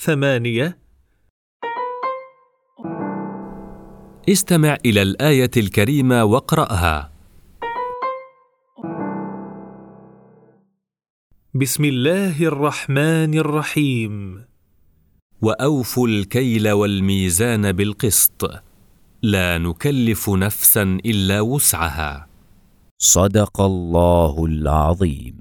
ثمانية. استمع إلى الآية الكريمة واقرأها. بسم الله الرحمن الرحيم. وأوفوا الكيل والميزان بالقسط. لا نكلف نفسا إلا وسعها. صدق الله العظيم.